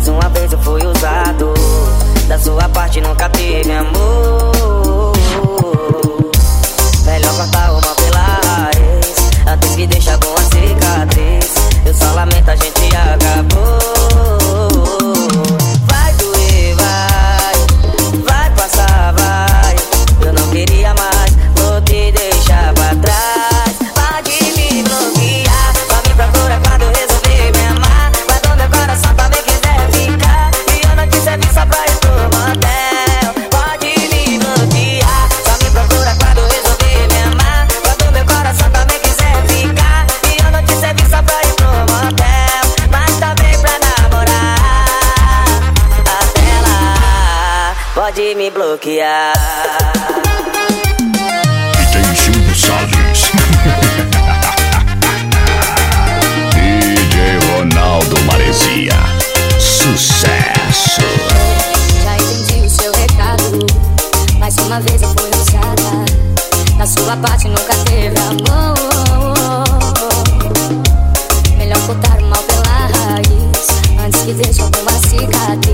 Mais uma vez eu fui usado. Da sua parte nunca teve amor. pode me bloquear. E tem Silvio Salles. DJ Ronaldo Maresia. Sucesso. Já entendi o seu recado. Mais uma vez eu fui usada. Na sua parte nunca teve amor. Melhor cortar o mal pela raiz. Antes que deixe alguma cicatriz.